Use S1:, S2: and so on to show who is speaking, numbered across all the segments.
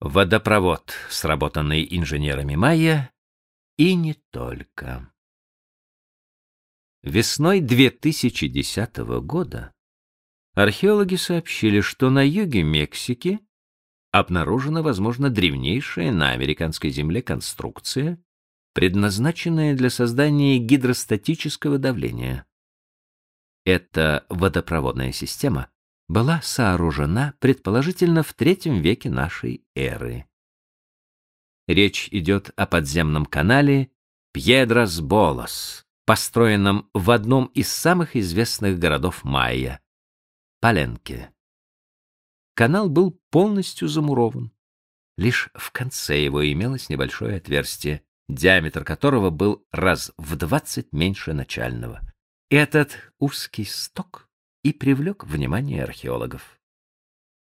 S1: Водопровод, сработанный инженерами Майя, и не только. Весной 2010 года археологи сообщили, что на юге Мексики обнаружена, возможно, древнейшая на американской земле конструкция, предназначенная для создания гидростатического давления. Эта водопроводная система была сооружена предположительно в III веке нашей эры. Речь идет о подземном канале Пьедрас-Болос, построенном в одном из самых известных городов майя — Паленке. Канал был полностью замурован. Лишь в конце его имелось небольшое отверстие, диаметр которого был раз в двадцать меньше начального. Этот узкий сток и привлек внимание археологов.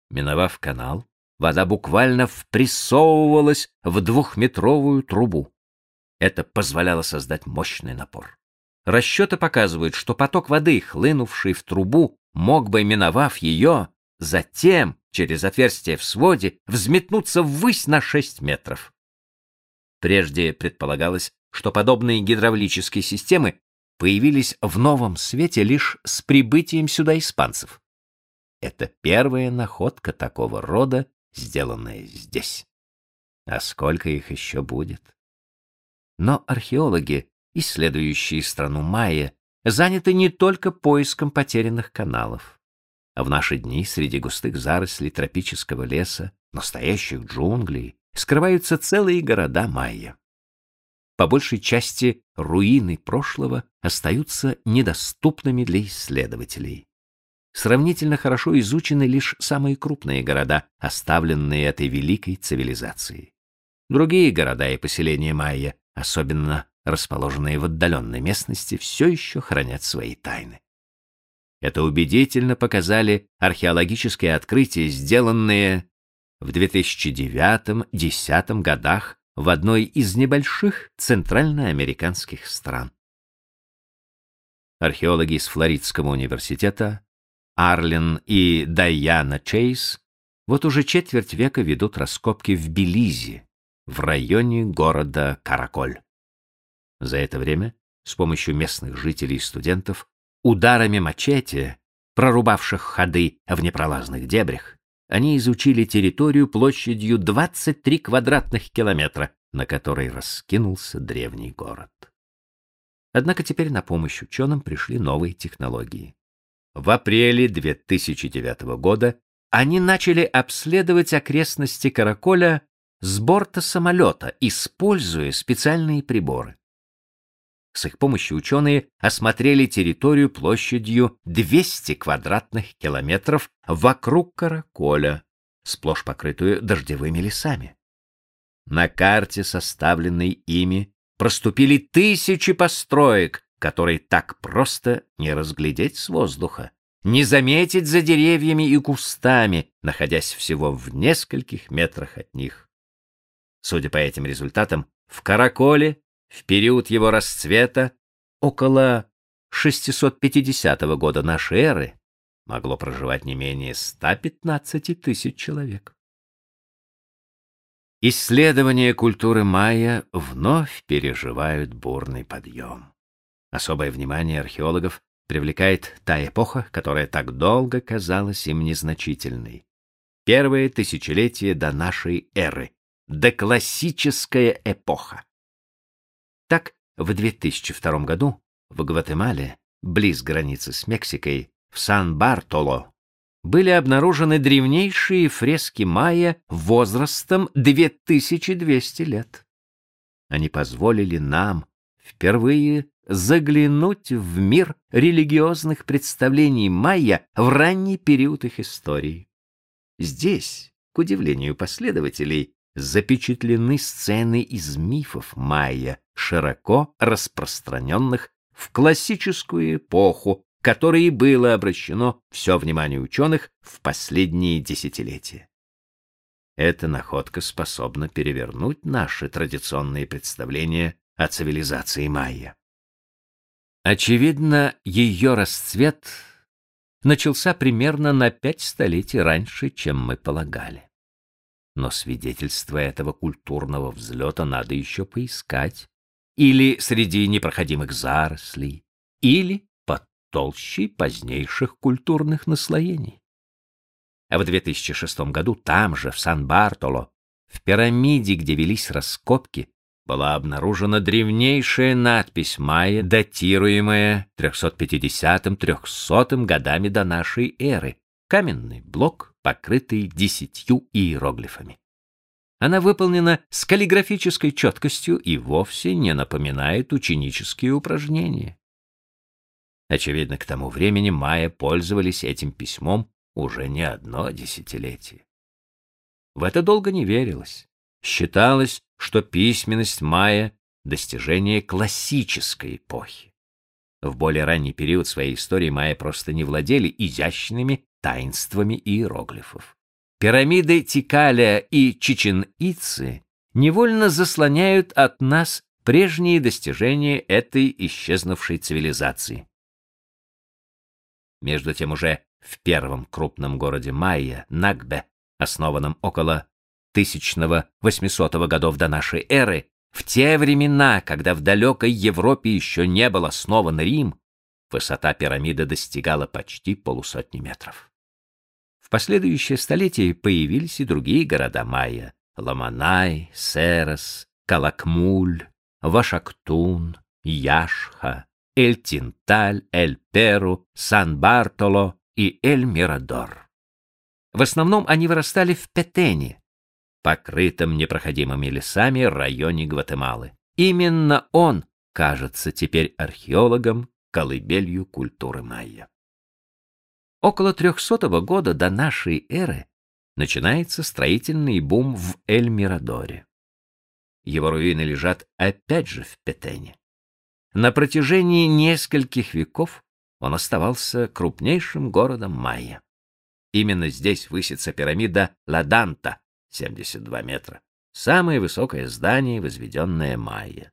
S1: Миновав канал, вода буквально впрессовывалась в двухметровую трубу. Это позволяло создать мощный напор. Расчеты показывают, что поток воды, хлынувший в трубу, мог бы, миновав ее, затем, через отверстие в своде, взметнуться ввысь на 6 метров. Прежде предполагалось, что подобные гидравлические системы появились в новом свете лишь с прибытием сюда испанцев. Это первая находка такого рода, сделанная здесь. А сколько их еще будет? Но археологи, исследующие страну Майя, заняты не только поиском потерянных каналов. А в наши дни среди густых зарослей тропического леса, настоящих джунглей, скрываются целые города Майя. По большей части руины прошлого остаются недоступными для исследователей. Сравнительно хорошо изучены лишь самые крупные города, оставленные этой великой цивилизацией. Другие города и поселения майя, особенно расположенные в отдаленной местности, все еще хранят свои тайны. Это убедительно показали археологические открытия, сделанные в 2009-10 годах в одной из небольших центральноамериканских стран. Археологи из Флоридского университета Арлен и Дайана Чейз вот уже четверть века ведут раскопки в Белизе, в районе города Караколь. За это время с помощью местных жителей и студентов ударами мачете, прорубавших ходы в непролазных дебрях, они изучили территорию площадью 23 квадратных километра, на которой раскинулся древний город. Однако теперь на помощь ученым пришли новые технологии. В апреле 2009 года они начали обследовать окрестности Караколя с борта самолета, используя специальные приборы. С их помощью ученые осмотрели территорию площадью 200 квадратных километров вокруг Караколя, сплошь покрытую дождевыми лесами. На карте, составленной ими, проступили тысячи построек, которые так просто не разглядеть с воздуха, не заметить за деревьями и кустами, находясь всего в нескольких метрах от них. Судя по этим результатам, в Караколе в период его расцвета, около 650 года нашей эры, могло проживать не менее 115 тысяч человек. Исследования культуры майя вновь переживают бурный подъем. Особое внимание археологов привлекает та эпоха, которая так долго казалась им незначительной. Первое тысячелетие до нашей эры, доклассическая эпоха. Так, в 2002 году в Гватемале, близ границы с Мексикой, в Сан-Бартоло, были обнаружены древнейшие фрески майя возрастом 2200 лет. Они позволили нам впервые заглянуть в мир религиозных представлений майя в ранний период их истории. Здесь, к удивлению последователей, запечатлены сцены из мифов майя, широко распространенных в классическую эпоху, которой было обращено все внимание ученых в последние десятилетия. Эта находка способна перевернуть наши традиционные представления о цивилизации майя. Очевидно, ее расцвет начался примерно на пять столетий раньше, чем мы полагали. Но свидетельства этого культурного взлета надо еще поискать. Или среди непроходимых зарослей, или под толщей позднейших культурных наслоений. А в 2006 году там же, в Сан-Бартоло, в пирамиде, где велись раскопки, была обнаружена древнейшая надпись майя, датируемая 350-300 годами до нашей эры. Каменный блок, покрытый десятью иероглифами. Она выполнена с каллиграфической четкостью и вовсе не напоминает ученические упражнения. Очевидно, к тому времени майя пользовались этим письмом уже не одно десятилетие. В это долго не верилось. Считалось, что письменность майя — достижение классической эпохи. В более ранний период своей истории майя просто не владели изящными таинствами иероглифов. Пирамиды Тикаля и Чичен-Ицы невольно заслоняют от нас прежние достижения этой исчезнувшей цивилизации. Между тем уже в первом крупном городе майя, Нагбе, основанном около 1800 годов до нашей эры, в те времена, когда в далекой Европе еще не был основан Рим, высота пирамиды достигала почти полусотни метров. В последующие столетия появились и другие города майя — Ламанай, Серос, Калакмуль, Вашактун, Яшха, Эль-Тинталь, Эль-Перу, Сан-Бартоло и Эль-Мирадор. В основном они вырастали в Петене, покрытом непроходимыми лесами районе Гватемалы. Именно он кажется теперь археологам колыбелью культуры майя. Около 300 года до нашей эры начинается строительный бум в Эль-Мирадоре. Его руины лежат опять же в Петене. На протяжении нескольких веков он оставался крупнейшим городом майя. Именно здесь высится пирамида Ладанта, 72 метра. Самое высокое здание, возведенное майя.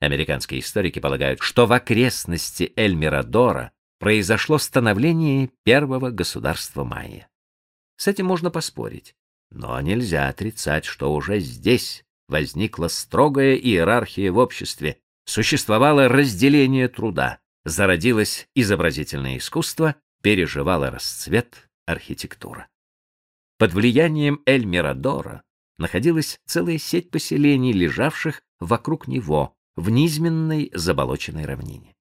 S1: Американские историки полагают, что в окрестности Эль-Мирадора произошло становление первого государства майя. С этим можно поспорить, но нельзя отрицать, что уже здесь возникла строгая иерархия в обществе, существовало разделение труда, зародилось изобразительное искусство, переживало расцвет архитектура. Под влиянием Эль-Мирадора находилась целая сеть поселений, лежавших вокруг него в низменной заболоченной равнине.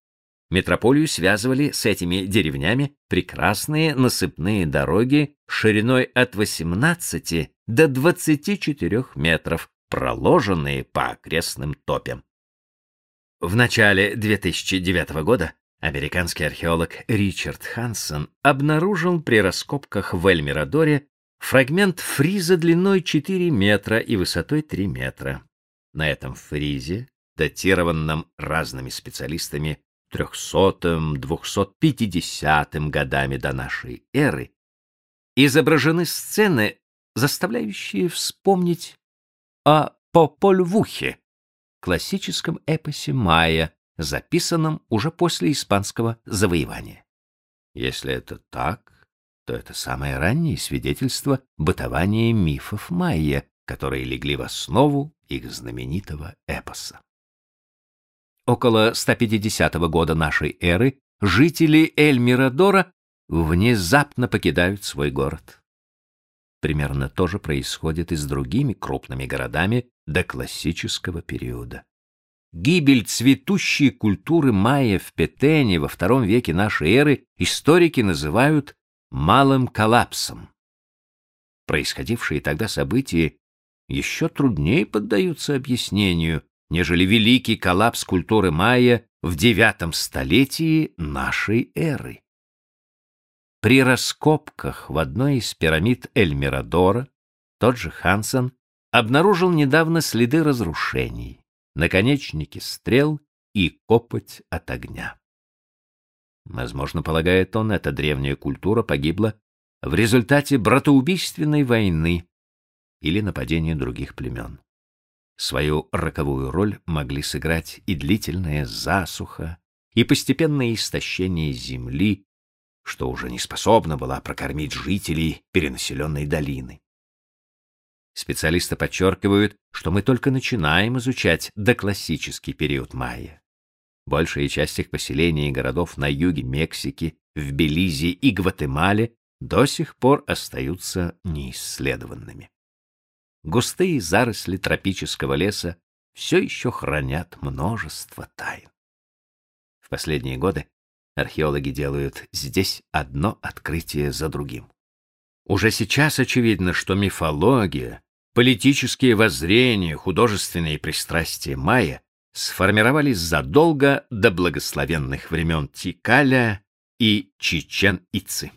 S1: Метрополию связывали с этими деревнями прекрасные насыпные дороги шириной от 18 до 24 метров, проложенные по окрестным топям. В начале 2009 года американский археолог Ричард Хансон обнаружил при раскопках в Эльмирадоре Фрагмент фриза длиной 4 метра и высотой 3 метра. На этом фризе, датированном разными специалистами 300-250 годами до нашей эры, изображены сцены, заставляющие вспомнить о Попольвухе, классическом эпосе майя, записанном уже после испанского завоевания. Если это так, то это самое раннее свидетельство бытования мифов майя, которые легли в основу их знаменитого эпоса. Около 150 года нашей эры жители Эль-Мирадора внезапно покидают свой город. Примерно то же происходит и с другими крупными городами до классического периода. Гибель цветущей культуры майя в Петене во втором веке нашей эры историки называют малым коллапсом. Происходившие тогда события еще труднее поддаются объяснению, нежели великий коллапс культуры майя в девятом столетии нашей эры. При раскопках в одной из пирамид Эль-Мирадора тот же Хансен обнаружил недавно следы разрушений, наконечники стрел и копоть от огня. Возможно, полагает он, эта древняя культура погибла в результате братоубийственной войны или нападения других племен. Свою роковую роль могли сыграть и длительная засуха, и постепенное истощение земли, что уже не способна была прокормить жителей перенаселенной долины. Специалисты подчеркивают, что мы только начинаем изучать доклассический период майя. Большая часть их поселений и городов на юге Мексики, в Белизе и Гватемале до сих пор остаются неисследованными. Густые заросли тропического леса все еще хранят множество тайн. В последние годы археологи делают здесь одно открытие за другим. Уже сейчас очевидно, что мифология, политические воззрения, художественные пристрастия майя сформировались задолго до благословенных времен Тикаля и Чичен-Ицы.